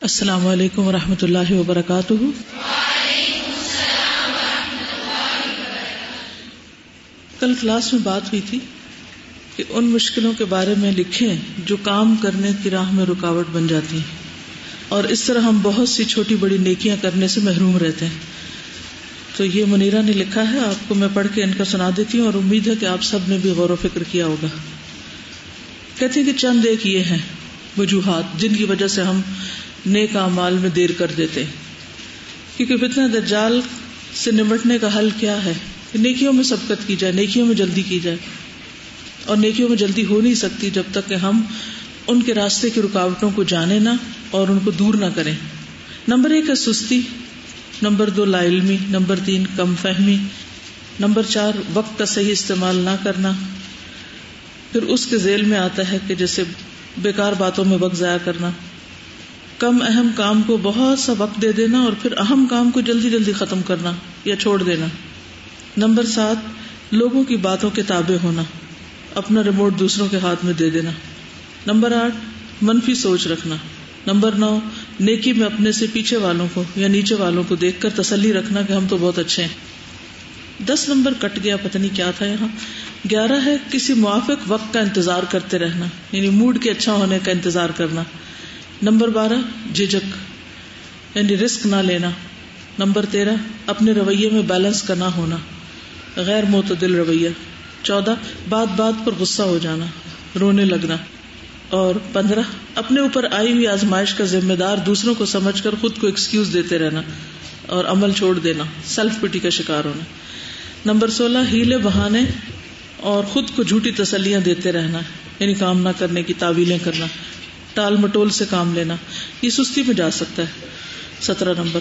السلام علیکم و رحمۃ اللہ وبرکاتہ۔ کل کلاس میں بات ہوئی تھی کہ ان مشکلوں کے بارے میں لکھیں جو کام کرنے کی راہ میں رکاوٹ بن جاتی ہیں۔ اور اس طرح ہم بہت سی چھوٹی بڑی نیکیاں کرنے سے محروم رہتے ہیں۔ تو یہ منیرا نے لکھا ہے، آپ کو میں پڑھ کے ان کا سنا دیتی ہوں اور امید ہے کہ آپ سب نے بھی غور و فکر کیا ہوگا۔ کہتے ہیں کہ چند ایک یہ ہیں وجوہات جن کی وجہ سے ہم نیک مال میں دیر کر دیتے کیونکہ فتنہ دجال سے نمٹنے کا حل کیا ہے؟ نیکیوں میں سبقت کی جائے، نیکیوں میں جلدی کی جائے۔ اور نیکیوں میں جلدی ہو نہیں سکتی جب تک کہ ہم ان کے راستے کی رکاوٹوں کو جانے نہ اور ان کو دور نہ کریں۔ نمبر ایک ہے سستی، نمبر دو لا علمی، نمبر تین کم فہمی، نمبر چار وقت کا صحیح استعمال نہ کرنا۔ پھر اس کے ذیل میں آتا ہے کہ جیسے بیکار باتوں میں وقت ضائع کرنا۔ کم اہم کام کو بہت سا وقت دے دینا اور پھر اہم کام کو جلدی جلدی ختم کرنا یا چھوڑ دینا۔ نمبر سات، لوگوں کی باتوں کے تابع ہونا، اپنا ریموٹ دوسروں کے ہاتھ میں دے دینا۔ نمبر آٹھ، منفی سوچ رکھنا۔ نمبر نو، نیکی میں اپنے سے پیچھے والوں کو یا نیچے والوں کو دیکھ کر تسلی رکھنا کہ ہم تو بہت اچھے ہیں۔ دس نمبر، کٹ گیا، پتہ نہیں کیا تھا یہاں۔ گیارہ ہے، کسی موافق وقت کا انتظار کرتے رہنا یعنی موڈ کے اچھا ہونے کا انتظار کرنا۔ نمبر بارہ جھجک یعنی رسک نہ لینا۔ نمبر تیرہ، اپنے رویے میں بیلنس کا نہ ہونا۔ غیر معتدل رویہ۔ چودہ، بات بات پر غصہ ہو جانا۔ رونے لگنا۔ اور پندرہ، اپنے اوپر آئی ہوئی آزمائش کا ذمہ دار دوسروں کو سمجھ کر خود کو ایکسکیوز دیتے رہنا۔ اور عمل چھوڑ دینا۔ سیلف پٹی کا شکار ہونا۔ نمبر سولہ، ہیلے بہانے۔ اور خود کو جھوٹی تسلیاں دیتے رہنا۔ یعنی کام نہ کرنے کی تعویلیں کرنا۔ ٹال مٹول سے کام لینا، یہ سستی میں جا سکتا ہے۔ سترہ نمبر۔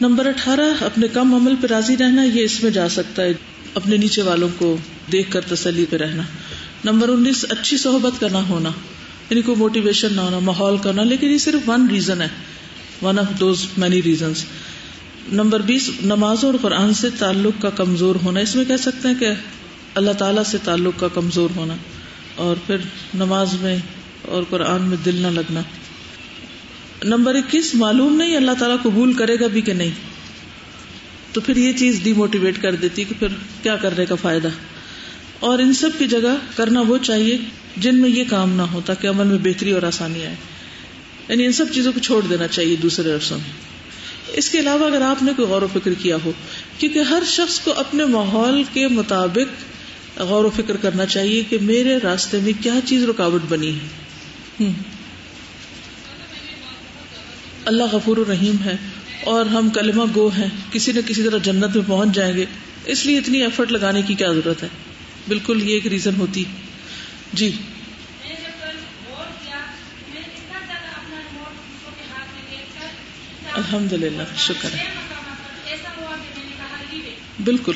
نمبر اٹھارہ، اپنے کم عمل پہ راضی رہنا، یہ اس میں جا سکتا ہے۔ اپنے نیچے والوں کو دیکھ کر تسلی پہ رہنا۔ نمبر انیس، اچھی صحبت کا نہ ہونا۔ یعنی کوئی موٹیویشن نہ ہونا، ماحول کا نہ، لیکن یہ صرف ون ریزن ہے۔ One of those many reasons number بیس نمازوں اور قرآن سے تعلق کا کمزور ہونا۔ اس میں کہہ سکتے ہیں کہ اللہ تعالیٰ سے تعلق کا کمزور ہونا۔ اور پھر نماز میں اور قرآن میں دل نہ لگنا۔ نمبر اکیس، معلوم نہیں اللہ تعالیٰ قبول کرے گا بھی کہ نہیں۔ تو پھر یہ چیز ڈی موٹیویٹ کر دیتی کہ پھر کیا کرنے کا فائدہ۔ اور ان سب کی جگہ کرنا وہ چاہیے جن میں یہ کام نہ ہو تاکہ عمل میں بہتری اور آسانی آئے۔ یعنی ان سب چیزوں کو چھوڑ دینا چاہیے دوسرے رسوں میں۔ اس کے علاوہ اگر آپ نے کوئی غور و فکر کیا ہو، کیونکہ ہر شخص کو اپنے ماحول کے مطابق غور و فکر کرنا چاہیے کہ میرے راستے میں کیا چیز رکاوٹ بنی ہے۔ اللہ غفور الرحیم ہے اور ہم کلمہ گو ہیں۔ کسی نہ کسی طرح جنت میں پہنچ جائیں گے۔ اس لیے اتنی ایفرٹ لگانے کی کیا ضرورت ہے؟ بالکل یہ ایک ریزن ہوتی۔ جی۔ الحمد للہ شکر ہے۔ بالکل۔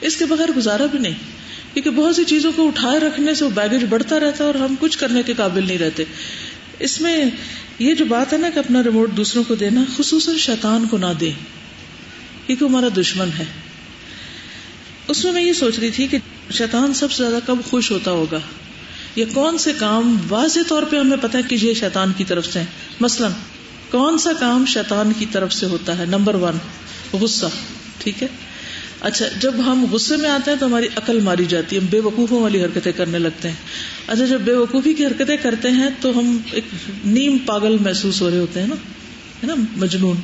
اس کے بغیر گزارا بھی نہیں۔ کیونکہ بہت سی چیزوں کو اٹھائے رکھنے سے وہ بیگیج بڑھتا رہتا ہے اور ہم کچھ کرنے کے قابل نہیں رہتے۔ اس میں یہ جو بات ہے نا کہ اپنا ریموٹ دوسروں کو دینا، خصوصاً شیطان کو نہ دے، کیونکہ ہمارا دشمن ہے۔ اس میں میں یہ سوچ رہی تھی کہ شیطان سب سے زیادہ کب خوش ہوتا ہوگا؟ یا کون سے کام واضح طور پہ ہمیں پتا ہے کہ یہ شیطان کی طرف سے مثلاً، کون سا کام شیطان کی طرف سے ہوتا ہے؟ نمبر ون، غصہ، ٹھیک ہے؟ اچھا جب ہم غصے میں آتے ہیں تو ہماری عقل ماری جاتی ہے، ہم بے وقوفوں والی حرکتیں کرنے لگتے ہیں۔ اچھا جب بے وقوفی کی حرکتیں کرتے ہیں تو ہم ایک نیم پاگل محسوس ہو رہے ہوتے ہیں نا، ہے نا، مجنون۔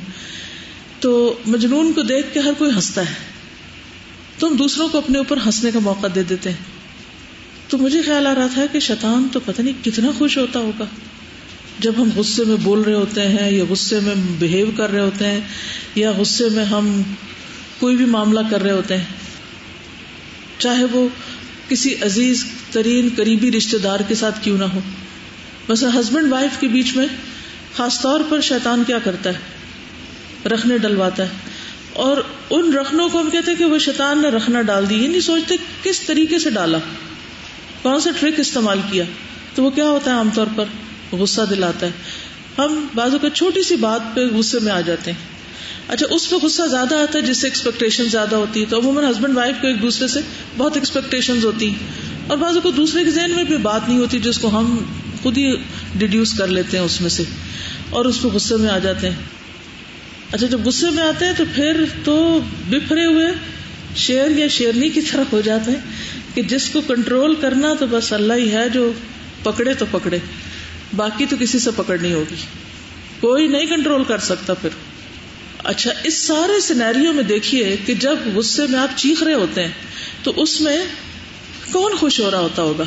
تو مجنون کو دیکھ کے ہر کوئی ہنستا ہے۔ تو ہم دوسروں کو اپنے اوپر ہنسنے کا موقع دے دیتے ہیں۔ تو مجھے خیال آ رہا تھا کہ شیطان تو پتہ نہیں کتنا خوش ہوتا ہوگا۔ جب ہم غصے میں بول رہے ہوتے ہیں یا غصے میں بہیو کر رہے ہوتے ہیں یا غصے میں ہم کوئی بھی معاملہ کر رہے ہوتے ہیں۔ چاہے وہ کسی عزیز، ترین، قریبی رشتے دار کے ساتھ کیوں نہ ہو۔ بس ہسبینڈ، وائف کے بیچ میں خاص طور پر شیطان کیا کرتا ہے؟ رکھنے ڈلواتا ہے۔ اور ان رکھنوں کو ہم کہتے ہیں کہ وہ شیطان نے رکھنا ڈال دی۔ یہ نہیں سوچتے کس طریقے سے ڈالا۔ کون سا ٹرک استعمال کیا؟ تو وہ کیا ہوتا ہے عام طور پر؟ غصہ دلاتا ہے۔ ہم بازو کا چھوٹی سی بات پہ غصے میں آ جاتے ہیں۔ اچھا اس پہ غصہ زیادہ آتا ہے جس سے ایکسپیکٹیشن زیادہ ہوتی ہے تو عموماً ہسبینڈ وائف کو ایک دوسرے سے بہت ایکسپیکٹیشن ہوتی اور بعض کو دوسرے کے ذہن میں بھی بات نہیں ہوتی جس کو ہم خود ہی ڈیڈیوس کر لیتے ہیں اس میں سے۔ اور اس پہ غصے میں آ جاتے ہیں۔ اچھا جب غصے میں آتے ہیں تو پھر تو بفرے ہوئے شیر یا شیرنی کی طرح ہو جاتے ہیں کہ جس کو کنٹرول کرنا تو بس اللہ ہی ہے، جو پکڑے تو پکڑے، باقی تو کسی سے پکڑ نہیں ہوگی۔ کوئی نہیں کنٹرول کر سکتا پھر۔ اچھا اس سارے سینیریوں میں دیکھیے کہ جب غصے میں آپ چیخ رہے ہوتے ہیں، تو اس میں کون خوش ہو رہا ہوتا ہوگا؟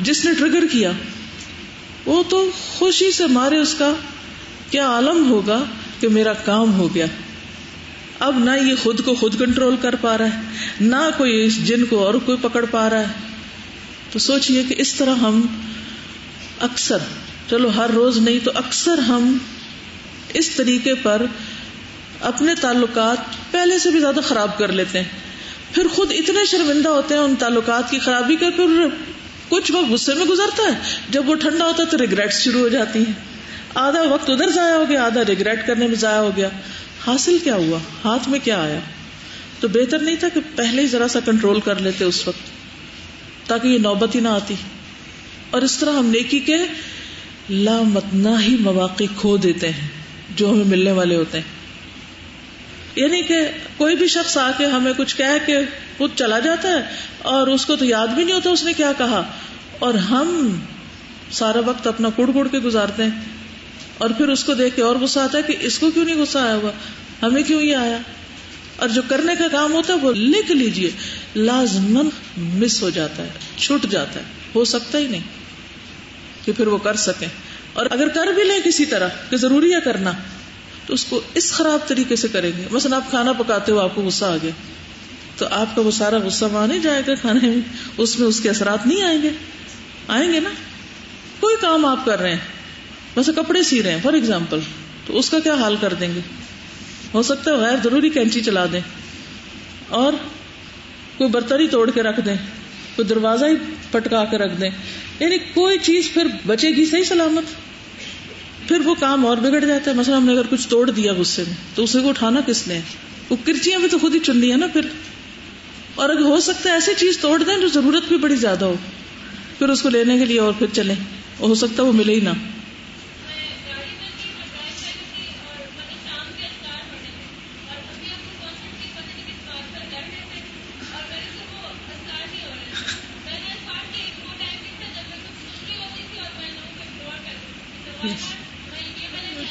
جس نے ٹریگر کیا، وہ تو خوشی سے مارے اس کا، کیا عالم ہوگا کہ میرا کام ہو گیا؟ اب نہ یہ خود کو خود کنٹرول کر پا رہا ہے، نہ کوئی جن کو اور کوئی پکڑ پا رہا ہے۔ تو سوچئے کہ اس طرح ہم اکثر، چلو ہر روز نہیں، تو اکثر ہم اس طریقے پر اپنے تعلقات پہلے سے بھی زیادہ خراب کر لیتے ہیں۔ پھر خود اتنے شرمندہ ہوتے ہیں ان تعلقات کی خرابی کا، پھر کچھ وقت غصے میں گزرتا ہے۔ جب وہ ٹھنڈا ہوتا ہے تو ریگریٹ شروع ہو جاتی ہیں۔ آدھا وقت ادھر ضائع ہو گیا، آدھا ریگریٹ کرنے میں ضائع ہو گیا۔ حاصل کیا ہوا؟ ہاتھ میں کیا آیا؟ تو بہتر نہیں تھا کہ پہلے ہی ذرا سا کنٹرول کر لیتے اس وقت، تاکہ یہ نوبت ہی نہ آتی۔ اور اس طرح ہم نیکی کے لامتنا ہی مواقع کھو دیتے ہیں جو ہمیں ملنے والے ہوتے ہیں۔ یعنی کہ کوئی بھی شخص آ کے ہمیں کچھ کہہ کے خود چلا جاتا ہے اور اس کو تو یاد بھی نہیں ہوتا اس نے کیا کہا۔ اور ہم سارا وقت اپنا کڑ کڑ کے گزارتے ہیں۔ اور پھر اس کو دیکھ کے اور غصہ آتا ہے کہ اس کو کیوں نہیں غصہ آیا ہوا؟ ہمیں کیوں یہ آیا؟ اور جو کرنے کا کام ہوتا ہے وہ لکھ لیجیے۔ لازمن مس ہو جاتا ہے، چھٹ جاتا ہے۔ ہو سکتا ہی نہیں کہ پھر وہ کر سکیں۔ اور اگر کر بھی لیں کسی طرح کہ ضروری ہے کرنا۔ تو اس کو اس خراب طریقے سے کریں گے۔ مثلا آپ کھانا پکاتے ہو، آپ کو غصہ آ گیا، تو آپ کا وہ سارا غصہ وہاں نہیں جائے گا کھانے میں۔ اس میں اس کے اثرات نہیں آئیں گے۔ آئیں گے نا۔ کوئی کام آپ کر رہے ہیں ویسے کپڑے سی رہے ہیں فار ایگزامپل تو اس کا کیا حال کر دیں گے؟ ہو سکتا ہے غیر ضروری کینچی چلا دیں اور کوئی برتن ہی توڑ کے رکھ دیں، کوئی دروازہ ہی پٹکا کے رکھ دیں۔ یعنی کوئی چیز پھر بچے گی صحیح سلامت۔ پھر وہ کام اور بگڑ جاتا ہے۔ مثلا ہم نے اگر کچھ توڑ دیا غصے میں، تو اسے کو اٹھانا کس نے؟ وہ کرچیاں بھی تو خود ہی چننی ہے نا پھر۔ اور اگر ہو سکتا ہے ایسی چیز توڑ دیں جو ضرورت بھی بڑی زیادہ ہو۔ پھر اس کو لینے کے لیے اور پھر چلیں۔ ہو سکتا ہے وہ ملے ہی نہ۔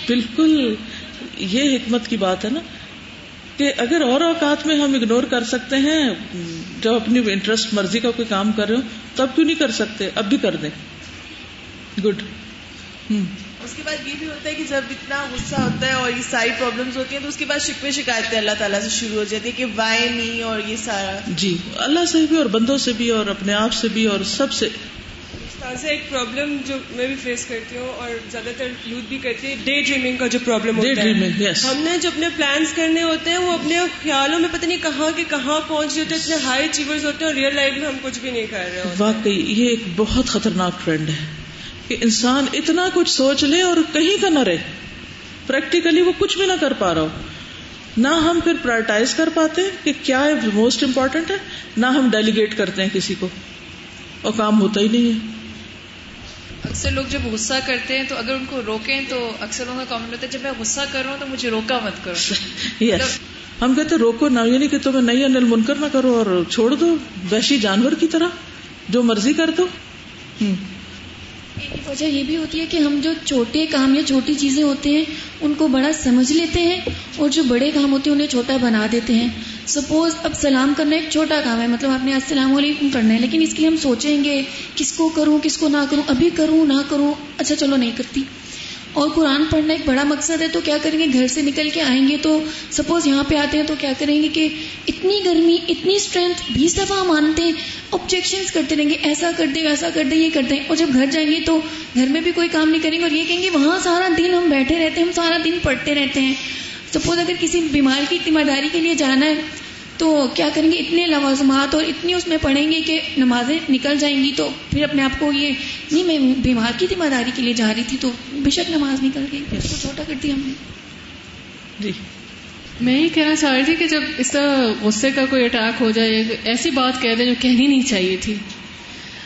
بالکل یہ حکمت کی بات ہے نا کہ اگر اور اوقات میں ہم اگنور کر سکتے ہیں جب اپنی انٹرسٹ مرضی کا کوئی کام کر رہے ہو تب کیوں نہیں کر سکتے؟ اب بھی کر دیں۔ گڈ اس کے بعد یہ بھی ہوتا ہے کہ جب اتنا غصہ ہوتا ہے اور یہ ساری پرابلمس ہوتی ہیں تو اس کے بعد شکوے شکایتیں اللہ تعالیٰ سے شروع ہو جاتی ہے کہ وائے نہیں اور یہ سارا۔ جی اللہ سے بھی اور بندوں سے بھی اور اپنے آپ سے بھی اور سب سے سے ایک پرابلم جو میں بھی فیس کرتی ہوں اور زیادہ تر یوتھ بھی کرتی ہے ڈے ڈریمنگ کا جو پرابلم ہوتا ہے۔ ہم نے جو اپنے پلانس کرنے ہوتے ہیں وہ اپنے خیالوں میں پتہ نہیں کہاں کے کہاں پہنچ اتنے ہائی اچیورز ہوتے ہیں اور ریئل لائف میں ہم کچھ بھی نہیں کر رہے واقعی یہ ایک بہت خطرناک ٹرینڈ ہے کہ انسان اتنا کچھ سوچ لے اور کہیں کا نہ رہے۔ پریکٹیکلی وہ کچھ بھی نہ کر پا رہا ہو۔ نہ ہم پھر پرائرٹائز کر پاتے کہ کیا موسٹ امپورٹینٹ ہے نہ ہم ڈیلیگیٹ کرتے ہیں کسی کو۔ اور کام ہوتا ہی نہیں ہے۔ اکثر لوگ جب غصہ کرتے ہیں تو اگر ان کو روکیں تو اکثر لوگوں کا کامنٹ ہوتا ہے جب میں غصہ کر رہا ہوں تو مجھے روکا مت کرو۔ Yes. ہم کہتے روکو نہ یعنی کہ تمہیں نئی انل منکر نہ کرو اور چھوڑ دو وحشی جانور کی طرح جو مرضی کر دو۔ ایک وجہ یہ بھی ہوتی ہے کہ ہم جو چھوٹے کام یا چھوٹی چیزیں ہوتے ہیں، ان کو بڑا سمجھ لیتے ہیں اور جو بڑے کام ہوتے ہیں، انہیں چھوٹا بنا دیتے ہیں۔ سپوز اب سلام کرنا ایک چھوٹا کام ہے مطلب آپ نے السلام علیکم کرنا ہے، لیکن اس کے لیے ہم سوچیں گے، کس کو کروں، کس کو نہ کروں، ابھی کروں، نہ کروں اچھا چلو نہیں کرتی۔ اور قرآن پڑھنا ایک بڑا مقصد ہے، تو کیا کریں گے؟ گھر سے نکل کے آئیں گے تو سپوز یہاں پہ آتے ہیں تو کیا کریں گے کہ اتنی گرمی، اتنی اسٹرینتھ بیس دفعہ مانتے ہیں آبجیکشن کرتے رہیں گے، ایسا کر دیں، ویسا کر دیں، یہ کر دیں، اور جب گھر جائیں گے تو گھر میں بھی کوئی کام نہیں کریں گے اور یہ کہیں گے وہاں سارا دن ہم بیٹھے رہتے ہیں، ہم سارا دن پڑھتے رہتے ہیں۔ سپوز اگر کسی بیمار کی ذمہ داری کے لیے جانا ہے تو کیا کریں گے؟ اتنے لوازمات اور اتنی اس میں پڑھیں گے کہ نمازیں نکل جائیں گی تو پھر اپنے آپ کو یہ، نہیں، میں بیمار کی ذمہ داری کے لیے جا رہی تھی تو بے شک نماز نکل گئی۔ اس کو چھوٹا کر دیا ہم نے۔ جی۔ میں یہ کہنا چاہ رہی تھی کہ جب اس طرح غصے کا کوئی اٹیک ہو جائے، ایسی بات کہہ دیں جو کہنی نہیں چاہیے تھی۔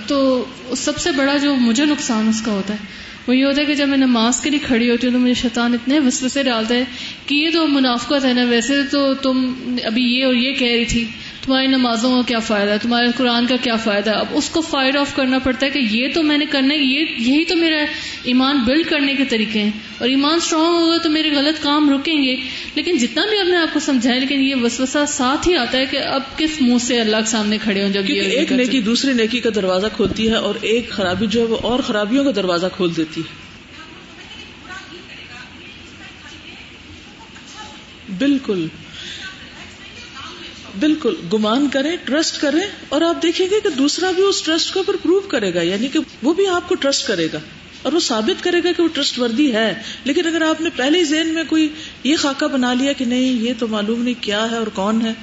تو سب سے بڑا جو مجھے نقصان اس کا ہوتا ہے، وہ یہ ہوتا ہے کہ جب میں نماز کے لیے کھڑی ہوتی ہوں تو مجھے شیطان اتنے وسوسے ڈالتا ہے کہ یہ تو منافقت ہے نا ویسے تو تم ابھی یہ اور یہ کہہ رہی تھی تمہاری نمازوں کا کیا فائدہ ہے تمہارے قرآن کا کیا فائدہ؟ ہے اب اس کو فائر آف کرنا پڑتا ہے کہ یہ تو میں نے کرنا ہے یہ یہی تو میرا ایمان بلڈ کرنے کے طریقے ہیں۔ اور ایمان اسٹرانگ ہوگا تو میرے غلط کام رکیں گے۔ لیکن جتنا بھی اپنے آپ کو سمجھائے لیکن یہ وسوسہ ساتھ ہی آتا ہے کہ اب کس منہ سے اللہ کے سامنے کھڑے ہوں جب یہ ایک نیکی دوسری نیکی کا دروازہ کھولتی ہے اور ایک خرابی جو ہے وہ اور خرابیوں کا دروازہ کھول دیتی ہے۔ بالکل۔ بالکل۔ گمان کریں ٹرسٹ کریں اور آپ دیکھیں گے کہ دوسرا بھی اس ٹرسٹ کو اوپر پروو کرے گا یعنی کہ وہ بھی آپ کو ٹرسٹ کرے گا اور وہ ثابت کرے گا کہ وہ ٹرسٹ وردی ہے۔ لیکن اگر آپ نے پہلے ہی ذہن میں کوئی یہ خاکہ بنا لیا کہ نہیں، یہ تو معلوم نہیں کیا ہے اور کون ہے۔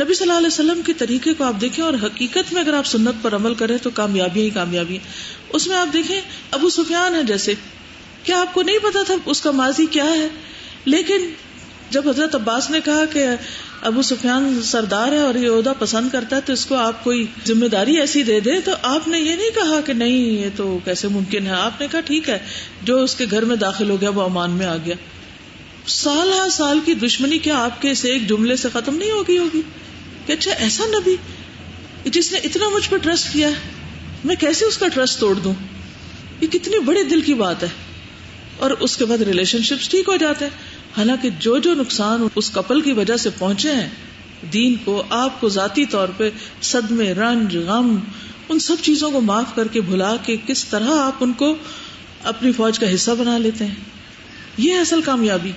نبی صلی اللہ علیہ وسلم کے طریقے کو آپ دیکھیں اور حقیقت میں اگر آپ سنت پر عمل کریں تو کامیابی ہی کامیابی اس میں آپ دیکھیں، ابو سفیان ہے جیسے۔ کیا آپ کو نہیں پتا تھا اس کا ماضی کیا ہے؟ لیکن جب حضرت عباس نے کہا کہ ابو سفیان سردار ہے اور یہ عہدہ پسند کرتا ہے تو اس کو آپ کوئی ذمہ داری ایسی دے دے، تو آپ نے یہ نہیں کہا کہ نہیں، یہ تو کیسے ممکن ہے؟ آپ نے کہا ٹھیک ہے، جو اس کے گھر میں داخل ہو گیا وہ امان میں آ گیا۔ سال ہر سال کی دشمنی کیا آپ کے اس ایک جملے سے ختم نہیں ہوگی ہوگی؟ کہ اچھا ایسا نبی جس نے اتنا مجھ پر ٹرسٹ کیا ہے، میں کیسے اس کا ٹرسٹ توڑ دوں؟ یہ کتنی بڑے دل کی بات ہے۔ اور اس کے بعد ریلیشن شپ ٹھیک ہو جاتے ہیں۔ حالانکہ جو جو نقصان اس کپل کی وجہ سے پہنچے ہیں، دین کو، آپ کو ذاتی طور پہ صدمے، رنج، غم، ان سب چیزوں کو معاف کر کے بھلا کے کس طرح آپ ان کو اپنی فوج کا حصہ بنا لیتے ہیں۔ یہ اصل کامیابی۔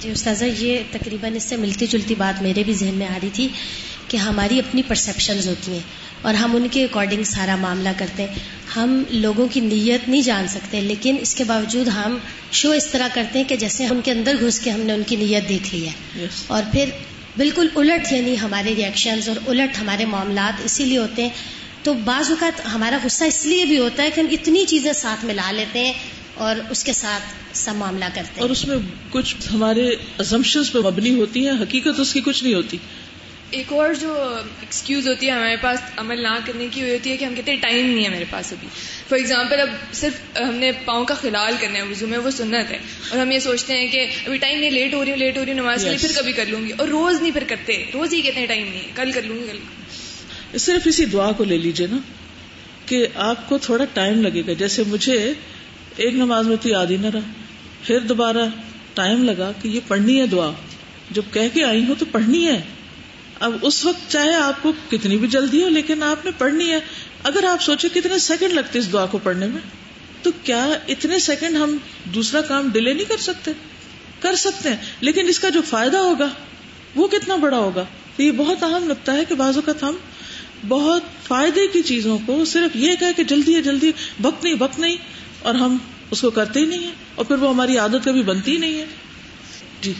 جی استاذہ، یہ تقریباً اس سے ملتی جلتی بات میرے بھی ذہن میں آ رہی تھی۔ کہ ہماری اپنی پرسپشنز ہوتی ہیں اور ہم ان کے اکارڈنگ سارا معاملہ کرتے ہیں۔ ہم لوگوں کی نیت نہیں جان سکتے لیکن اس کے باوجود ہم شو اس طرح کرتے ہیں کہ جیسے ان کے اندر گھس کے ہم نے ان کی نیت دیکھ لی ہے۔ Yes. اور پھر بالکل الٹ یعنی ہمارے ریئیکشنز اور الٹ ہمارے معاملات اسی لیے ہوتے ہیں۔ تو بعض اوقات ہمارا غصہ اس لیے بھی ہوتا ہے کہ ہم اتنی چیزیں ساتھ ملا لیتے ہیں اور اس کے ساتھ سب معاملہ کرتے ہیں۔ اور اس میں کچھ ہمارے پہ مبنی ہوتی ہیں حقیقت اس کی کچھ نہیں ہوتی۔ ایک اور جو ایکسکیوز ہوتی ہے ہمارے پاس عمل نہ کرنے کی ہوتی ہے کہ ہم کہتے ہیں ٹائم نہیں ہے میرے پاس ابھی۔ فار ایگزامپل اب صرف ہم نے پاؤں کا خلال کرنا ہے وضو میں وہ سنت ہے۔ اور ہم یہ سوچتے ہیں کہ ابھی ٹائم نہیں لیٹ ہو رہی ہوں لیٹ ہو رہی ہوں نماز yes. پھر کبھی کر لوں گی۔ اور روز نہیں پھر کرتے روز ہی کہتے ہیں ٹائم نہیں کل کر لوں گی کل صرف اسی دعا کو لے لیجیے نا کہ آپ کو تھوڑا ٹائم لگے گا۔ جیسے مجھے ایک نماز میں تو یاد ہی نہ رہا پھر دوبارہ ٹائم لگا کہ یہ پڑھنی ہے دعا۔ جب کہہ کے آئی ہوں تو پڑھنی ہے۔ اب اس وقت چاہے آپ کو کتنی بھی جلدی ہو، لیکن آپ نے پڑھنی ہے۔ اگر آپ سوچے کتنے سیکنڈ لگتے اس دعا کو پڑھنے میں، تو کیا اتنے سیکنڈ ہم دوسرا کام ڈیلے نہیں کر سکتے؟ کر سکتے ہیں، لیکن اس کا جو فائدہ ہوگا، وہ کتنا بڑا ہوگا؟ تو یہ بہت اہم لگتا ہے کہ بعض اوقات ہم بہت فائدے کی چیزوں کو صرف یہ کہہ کہ جلدی ہے، جلدی وقت نہیں وقت نہیں، اور ہم اس کو کرتے ہی نہیں ہے اور پھر وہ ہماری عادت کبھی بنتی ہی نہیں ہے۔ جی۔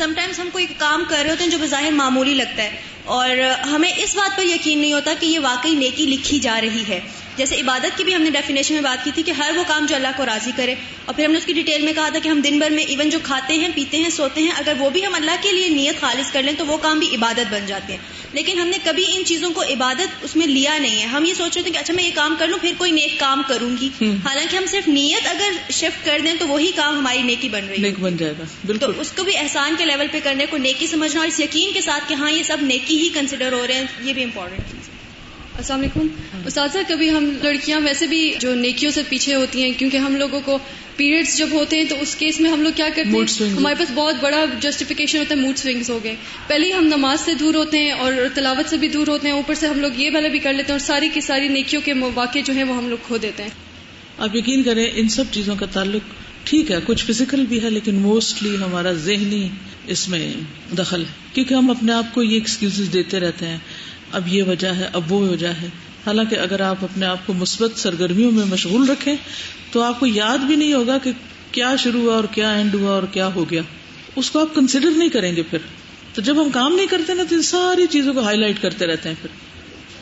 سم ٹائمس ہم کوئی کام کر رہے ہوتے ہیں جو بظاہر معمولی لگتا ہے اور ہمیں اس بات پر یقین نہیں ہوتا کہ یہ واقعی نیکی لکھی جا رہی ہے۔ جیسے عبادت کی بھی ہم نے ڈیفینیشن میں بات کی تھی کہ ہر وہ کام جو اللہ کو راضی کرے۔ اور پھر ہم نے اس کی ڈیٹیل میں کہا تھا کہ ہم دن بھر میں ایون جو کھاتے ہیں پیتے ہیں سوتے ہیں اگر وہ بھی ہم اللہ کے لیے نیت خالص کر لیں تو وہ کام بھی عبادت بن جاتے ہیں۔ لیکن ہم نے کبھی ان چیزوں کو عبادت اس میں لیا نہیں ہے۔ ہم یہ سوچ رہے تھے کہ اچھا میں یہ کام کر لوں پھر کوئی نیک کام کروں گی۔ حالانکہ ہم صرف نیت اگر شفٹ کر دیں تو وہی کام ہماری نیکی بن رہی نیک بن جائے گا۔ تو اس کو بھی احسان کے لیول پہ کرنے کو نیکی سمجھنا اور اس یقین کے ساتھ کہ ہاں یہ سب نیکی ہی کنسیڈر ہو رہے ہیں یہ بھی امپورٹنٹ السلام علیکم۔ اساتذہ کبھی ہم لڑکیاں ویسے بھی جو نیکیوں سے پیچھے ہوتی ہیں کیونکہ ہم لوگوں کو پیریڈس جب ہوتے ہیں تو اس کیس میں ہم لوگ کیا کرتے ہیں؟ ہمارے پاس بہت بڑا جسٹیفیکیشن ہوتا ہے موڈ سوئنگس ہو گئے۔ پہلے ہی ہم نماز سے دور ہوتے ہیں اور تلاوت سے بھی دور ہوتے ہیں اوپر سے ہم لوگ یہ والا بھی کر لیتے ہیں اور ساری کی ساری نیکیوں کے مواقع جو ہیں وہ ہم لوگ کھو دیتے ہیں۔ آپ یقین کریں ان سب چیزوں کا تعلق ٹھیک ہے کچھ فزیکل بھی ہے لیکن موسٹلی ہمارا ذہنی اس میں دخل ہے۔ کیونکہ ہم اپنے آپ کو یہ ایکسکیوز دیتے رہتے ہیں۔ اب یہ وجہ ہے، اب وہ وجہ ہے۔ حالانکہ اگر آپ اپنے آپ کو مثبت سرگرمیوں میں مشغول رکھیں، تو آپ کو یاد بھی نہیں ہوگا کہ کیا شروع ہوا اور کیا اینڈ ہوا اور کیا ہو گیا۔ اس کو آپ کنسیڈر نہیں کریں گے پھر۔ تو جب ہم کام نہیں کرتے نا، تو ان ساری چیزوں کو ہائی لائٹ کرتے رہتے ہیں پھر۔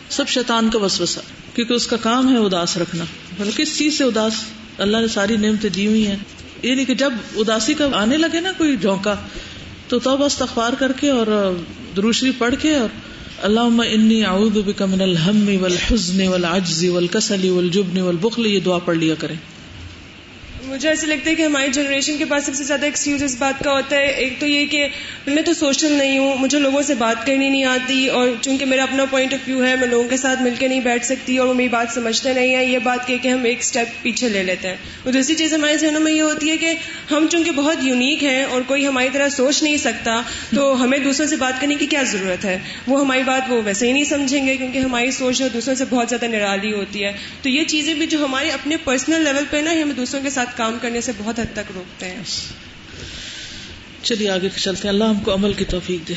سب شیطان کا وسوسہ، کیونکہ اس کا کام ہے اداس رکھنا۔ بلکہ کس چیز سے اداس، اللہ نے ساری نعمتیں دی ہوئی ہیں۔ یہ نہیں کہ جب اداسی کا آنے لگے نا کوئی جھونکا، تو تو بس تخبار کر کے اور دروشری پڑھ کے اور اللہ انی اعوذ بک من الہم والحزن والعجز والکسل والجبن والبخل، یہ دعا پڑھ لیا کریں۔ مجھے ایسے لگتا ہے کہ ہماری جنریشن کے پاس سب سے زیادہ ایکسکیوز اس بات کا ہوتا ہے۔ ایک تو یہ کہ میں تو سوشل نہیں ہوں، مجھے لوگوں سے بات کرنی نہیں آتی اور چونکہ میرا اپنا پوائنٹ آف ویو ہے، میں لوگوں کے ساتھ مل کے نہیں بیٹھ سکتی اور وہ میری بات سمجھتے نہیں ہیں۔ یہ بات کہ ہم ایک اسٹیپ پیچھے لے لیتے ہیں۔ اور دوسری چیز ہمارے ذہنوں میں یہ ہوتی ہے کہ ہم چونکہ بہت یونیک ہیں اور کوئی ہماری طرح سوچ نہیں سکتا، تو ہمیں دوسروں سے بات کرنے کی کیا ضرورت ہے؟ وہ ہماری بات وہ ویسے ہی نہیں سمجھیں گے کیونکہ ہماری سوچ دوسروں سے بہت زیادہ نرالی ہوتی ہے۔ تو یہ چیزیں بھی جو ہمارے اپنے پرسنل لیول پہ نا ہمیں دوسروں کے ساتھ کام کرنے سے بہت حد تک روکتے ہیں۔ چلیے آگے چلتے ہیں۔ اللہ ہم کو عمل کی توفیق دے۔